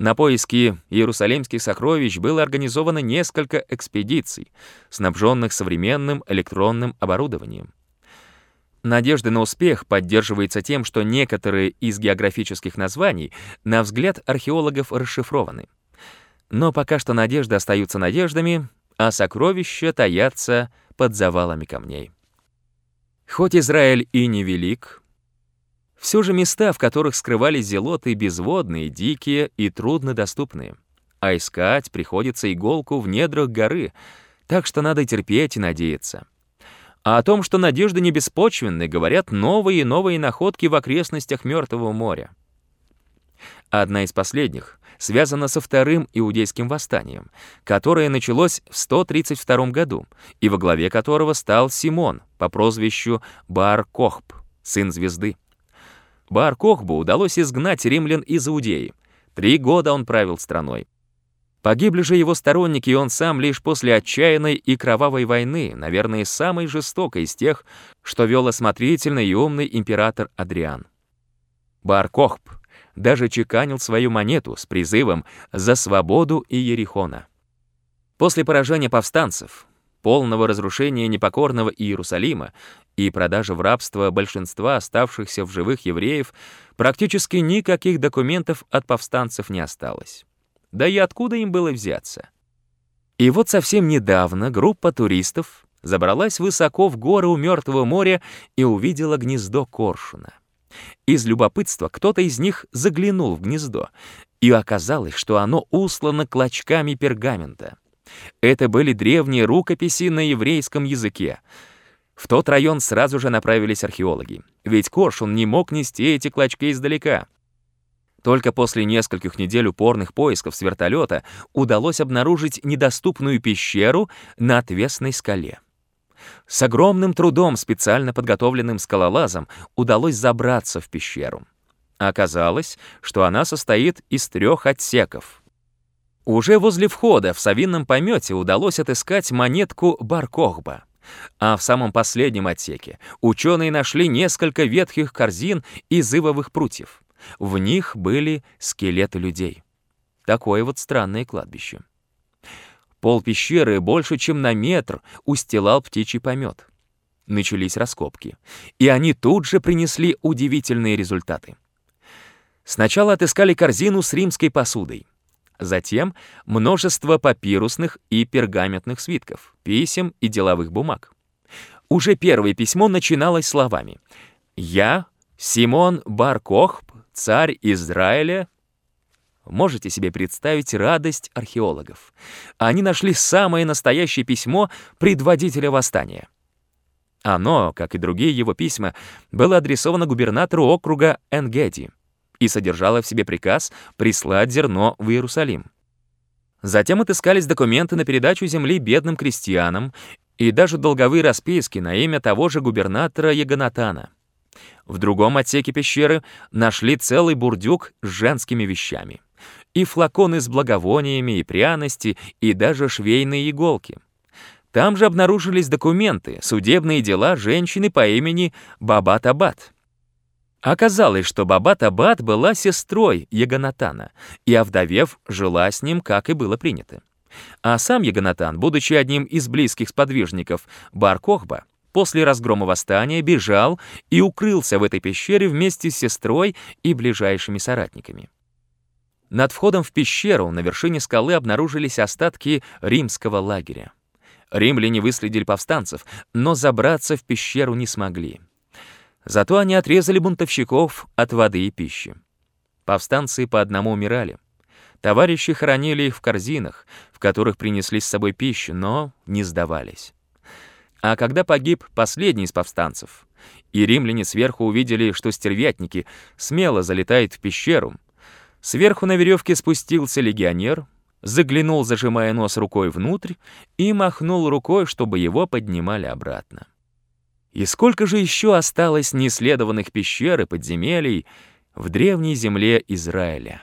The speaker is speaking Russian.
На поиски иерусалимских сокровищ было организовано несколько экспедиций, снабженных современным электронным оборудованием. Надежда на успех поддерживается тем, что некоторые из географических названий, на взгляд археологов, расшифрованы. Но пока что надежды остаются надеждами, а сокровища таятся под завалами камней. Хоть Израиль и невелик, все же места, в которых скрывались зелоты, безводные, дикие и труднодоступные. А искать приходится иголку в недрах горы, так что надо терпеть и надеяться. А о том, что надежды не беспочвенны, говорят новые и новые находки в окрестностях Мертвого моря. Одна из последних связана со вторым иудейским восстанием, которое началось в 132 году, и во главе которого стал Симон по прозвищу Бар-Кохб, сын звезды. Бар-Кохбу удалось изгнать римлян из Иудеи. Три года он правил страной. Погибли же его сторонники, и он сам лишь после отчаянной и кровавой войны, наверное, самой жестокой из тех, что вел осмотрительный и умный император Адриан. Бар-Кохб даже чеканил свою монету с призывом «За свободу Иерихона». После поражения повстанцев, полного разрушения непокорного Иерусалима и продажи в рабство большинства оставшихся в живых евреев, практически никаких документов от повстанцев не осталось. Да и откуда им было взяться? И вот совсем недавно группа туристов забралась высоко в горы у Мертвого моря и увидела гнездо коршуна. Из любопытства кто-то из них заглянул в гнездо, и оказалось, что оно услано клочками пергамента. Это были древние рукописи на еврейском языке. В тот район сразу же направились археологи, ведь коршун не мог нести эти клочки издалека. Только после нескольких недель упорных поисков с вертолета удалось обнаружить недоступную пещеру на отвесной скале. С огромным трудом, специально подготовленным скалолазом, удалось забраться в пещеру. Оказалось, что она состоит из трех отсеков. Уже возле входа в совинном помете удалось отыскать монетку Баркохба. А в самом последнем отсеке ученые нашли несколько ветхих корзин из ивовых прутьев. В них были скелеты людей. Такое вот странное кладбище. Пол пещеры больше, чем на метр устилал птичий помет. Начались раскопки, и они тут же принесли удивительные результаты. Сначала отыскали корзину с римской посудой, затем множество папирусных и пергаментных свитков, писем и деловых бумаг. Уже первое письмо начиналось словами «Я, Симон Баркохб, царь Израиля, Можете себе представить радость археологов. Они нашли самое настоящее письмо предводителя восстания. Оно, как и другие его письма, было адресовано губернатору округа Энгеди и содержало в себе приказ прислать зерно в Иерусалим. Затем отыскались документы на передачу земли бедным крестьянам и даже долговые расписки на имя того же губернатора Ягонатана. В другом отсеке пещеры нашли целый бурдюк с женскими вещами и флаконы с благовониями и пряности, и даже швейные иголки. Там же обнаружились документы, судебные дела женщины по имени Бабат Абат. Оказалось, что Бабат Абат была сестрой Ягонатана, и, овдовев, жила с ним, как и было принято. А сам Ягонатан, будучи одним из близких сподвижников Бар-Кохба, после разгрома восстания бежал и укрылся в этой пещере вместе с сестрой и ближайшими соратниками. Над входом в пещеру на вершине скалы обнаружились остатки римского лагеря. Римляне выследили повстанцев, но забраться в пещеру не смогли. Зато они отрезали бунтовщиков от воды и пищи. Повстанцы по одному умирали. Товарищи хоронили их в корзинах, в которых принесли с собой пищу, но не сдавались. А когда погиб последний из повстанцев, и римляне сверху увидели, что стервятники смело залетают в пещеру, Сверху на веревке спустился легионер, заглянул, зажимая нос рукой внутрь, и махнул рукой, чтобы его поднимали обратно. И сколько же еще осталось неисследованных пещер и подземелий в древней земле Израиля?